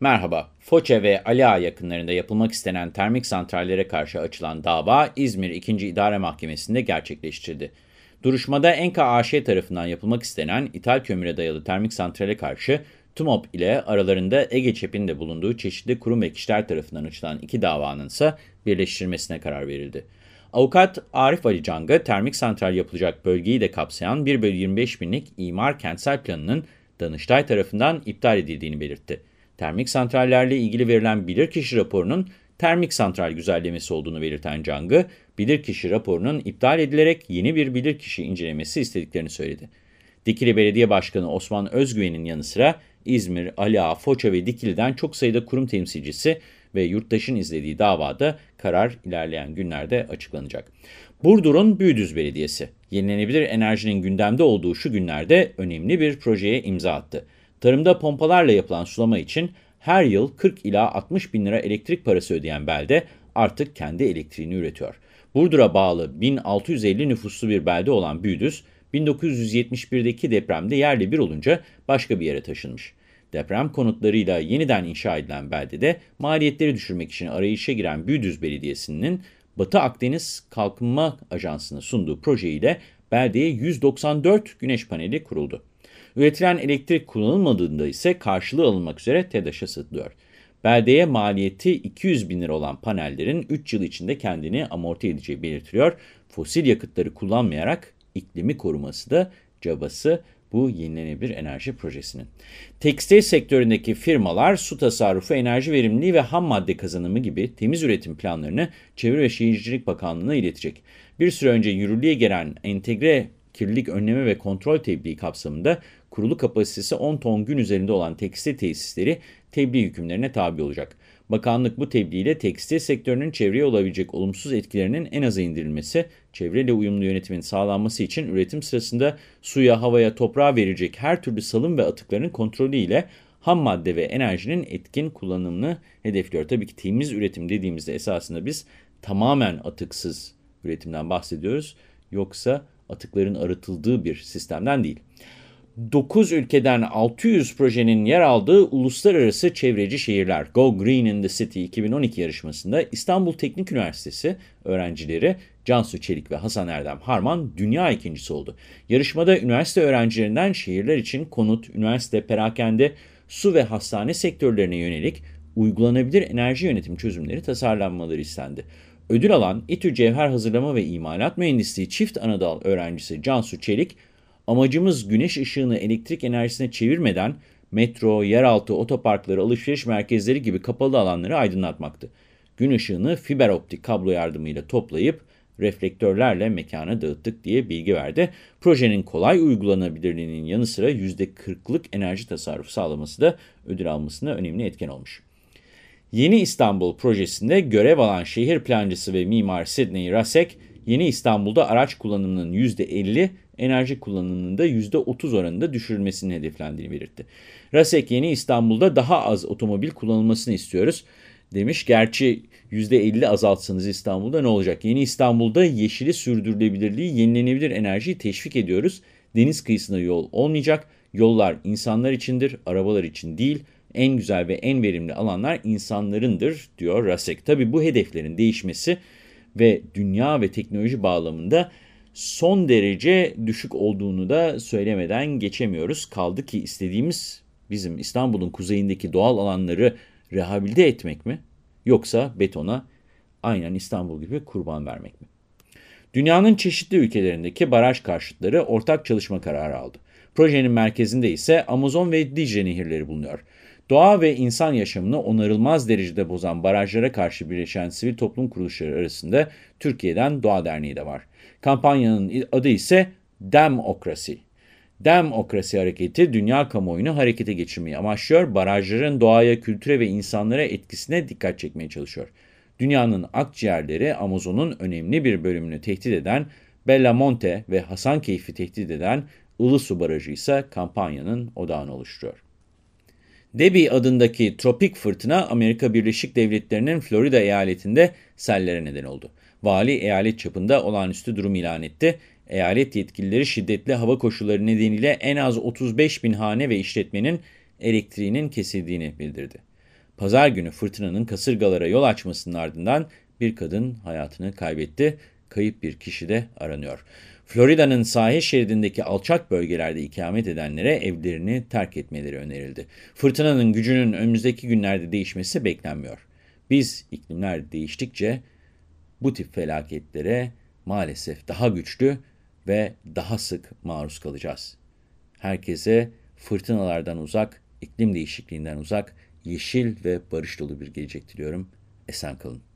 Merhaba, Foça ve Ali yakınlarında yapılmak istenen termik santrallere karşı açılan dava İzmir 2. İdare Mahkemesi'nde gerçekleştirildi. Duruşmada Enka AŞ tarafından yapılmak istenen ithal kömüre dayalı termik santrale karşı TUMOP ile aralarında Ege Çep'in de bulunduğu çeşitli kurum ve kişiler tarafından açılan iki davanın ise birleştirilmesine karar verildi. Avukat Arif Ali Canga, termik santral yapılacak bölgeyi de kapsayan 1 bölü 25 binlik imar kentsel planının Danıştay tarafından iptal edildiğini belirtti. Termik santrallerle ilgili verilen bilirkişi raporunun termik santral güzellemesi olduğunu belirten Cang'ı, bilirkişi raporunun iptal edilerek yeni bir bilirkişi incelemesi istediklerini söyledi. Dikili Belediye Başkanı Osman Özgüven'in yanı sıra İzmir, Ali Ağa, Foça ve Dikili'den çok sayıda kurum temsilcisi ve yurttaşın izlediği davada karar ilerleyen günlerde açıklanacak. Burdur'un Büyüdüz Belediyesi, yenilenebilir enerjinin gündemde olduğu şu günlerde önemli bir projeye imza attı. Tarımda pompalarla yapılan sulama için her yıl 40 ila 60 bin lira elektrik parası ödeyen belde artık kendi elektriğini üretiyor. Burdur'a bağlı 1650 nüfuslu bir belde olan Büyüdüz, 1971'deki depremde yerle bir olunca başka bir yere taşınmış. Deprem konutlarıyla yeniden inşa edilen beldede maliyetleri düşürmek için arayışa giren Büyüdüz Belediyesi'nin Batı Akdeniz Kalkınma Ajansı'na sunduğu projeyle beldeye 194 güneş paneli kuruldu. Üretilen elektrik kullanılmadığında ise karşılığı alınmak üzere TEDAŞ'a satılıyor. Beldeye maliyeti 200 bin lira olan panellerin 3 yıl içinde kendini amorti edeceği belirtiliyor. Fosil yakıtları kullanmayarak iklimi koruması da cabası bu yenilenebilir enerji projesinin. Tekstil sektöründeki firmalar su tasarrufu, enerji verimliliği ve ham madde kazanımı gibi temiz üretim planlarını Çevre ve Şehircilik Bakanlığı'na iletecek. Bir süre önce yürürlüğe gelen entegre kirlilik önleme ve kontrol tebliği kapsamında kurulu kapasitesi 10 ton gün üzerinde olan tekstil tesisleri tebliğ hükümlerine tabi olacak. Bakanlık bu tebliğ tekstil sektörünün çevreye olabilecek olumsuz etkilerinin en aza indirilmesi, çevreyle uyumlu yönetimin sağlanması için üretim sırasında suya, havaya, toprağa verilecek her türlü salım ve atıkların kontrolü ile ham madde ve enerjinin etkin kullanımını hedefliyor. Tabii ki temiz üretim dediğimizde esasında biz tamamen atıksız üretimden bahsediyoruz. Yoksa atıkların arıtıldığı bir sistemden değil. 9 ülkeden 600 projenin yer aldığı Uluslararası Çevreci Şehirler Go Green in the City 2012 yarışmasında İstanbul Teknik Üniversitesi öğrencileri Cansu Çelik ve Hasan Erdem Harman dünya ikincisi oldu. Yarışmada üniversite öğrencilerinden şehirler için konut, üniversite, perakende, su ve hastane sektörlerine yönelik uygulanabilir enerji yönetim çözümleri tasarlanmaları istendi. Ödül alan İTÜ Cevher Hazırlama ve İmalat Mühendisliği Çift Anadal öğrencisi Cansu Çelik, Amacımız güneş ışığını elektrik enerjisine çevirmeden metro, yeraltı, otoparkları, alışveriş merkezleri gibi kapalı alanları aydınlatmaktı. Gün ışığını fiber optik kablo yardımıyla toplayıp reflektörlerle mekana dağıttık diye bilgi verdi. Projenin kolay uygulanabilirliğinin yanı sıra %40'lık enerji tasarrufu sağlaması da ödül almasına önemli etken olmuş. Yeni İstanbul projesinde görev alan şehir plancısı ve mimar Sidney Rasek, Yeni İstanbul'da araç kullanımının %50, enerji kullanımının da %30 oranında düşürülmesini hedeflendiğini belirtti. RASEK Yeni İstanbul'da daha az otomobil kullanılmasını istiyoruz demiş. Gerçi %50 azaltsanız İstanbul'da ne olacak? Yeni İstanbul'da yeşili sürdürülebilirliği, yenilenebilir enerjiyi teşvik ediyoruz. Deniz kıyısında yol olmayacak. Yollar insanlar içindir, arabalar için değil. En güzel ve en verimli alanlar insanlarındır diyor RASEK. Tabii bu hedeflerin değişmesi ve dünya ve teknoloji bağlamında son derece düşük olduğunu da söylemeden geçemiyoruz. Kaldı ki istediğimiz bizim İstanbul'un kuzeyindeki doğal alanları rehabilite etmek mi? Yoksa betona aynen İstanbul gibi kurban vermek mi? Dünyanın çeşitli ülkelerindeki baraj karşıtları ortak çalışma kararı aldı. Projenin merkezinde ise Amazon ve Dicle nehirleri bulunuyor. Doğa ve insan yaşamını onarılmaz derecede bozan barajlara karşı birleşen sivil toplum kuruluşları arasında Türkiye'den Doğa Derneği de var. Kampanyanın adı ise Demokrasi. Demokrasi hareketi dünya kamuoyunu harekete geçirmeyi amaçlıyor. Barajların doğaya, kültüre ve insanlara etkisine dikkat çekmeye çalışıyor. Dünyanın akciğerleri Amazon'un önemli bir bölümünü tehdit eden Bellamonte ve Hasankeyf'i tehdit eden Ilısu Barajı ise kampanyanın odağını oluşturuyor. Debbie adındaki tropik fırtına Amerika Birleşik Devletleri'nin Florida eyaletinde sellere neden oldu. Vali eyalet çapında olağanüstü durum ilan etti. Eyalet yetkilileri şiddetli hava koşulları nedeniyle en az 35 bin hane ve işletmenin elektriğinin kesildiğini bildirdi. Pazar günü fırtınanın kasırgalara yol açmasının ardından bir kadın hayatını kaybetti. Kayıp bir kişi de aranıyor. Florida'nın sahil şeridindeki alçak bölgelerde ikamet edenlere evlerini terk etmeleri önerildi. Fırtınanın gücünün önümüzdeki günlerde değişmesi beklenmiyor. Biz iklimler değiştikçe bu tip felaketlere maalesef daha güçlü ve daha sık maruz kalacağız. Herkese fırtınalardan uzak, iklim değişikliğinden uzak, yeşil ve barış dolu bir gelecek diliyorum. Esen kalın.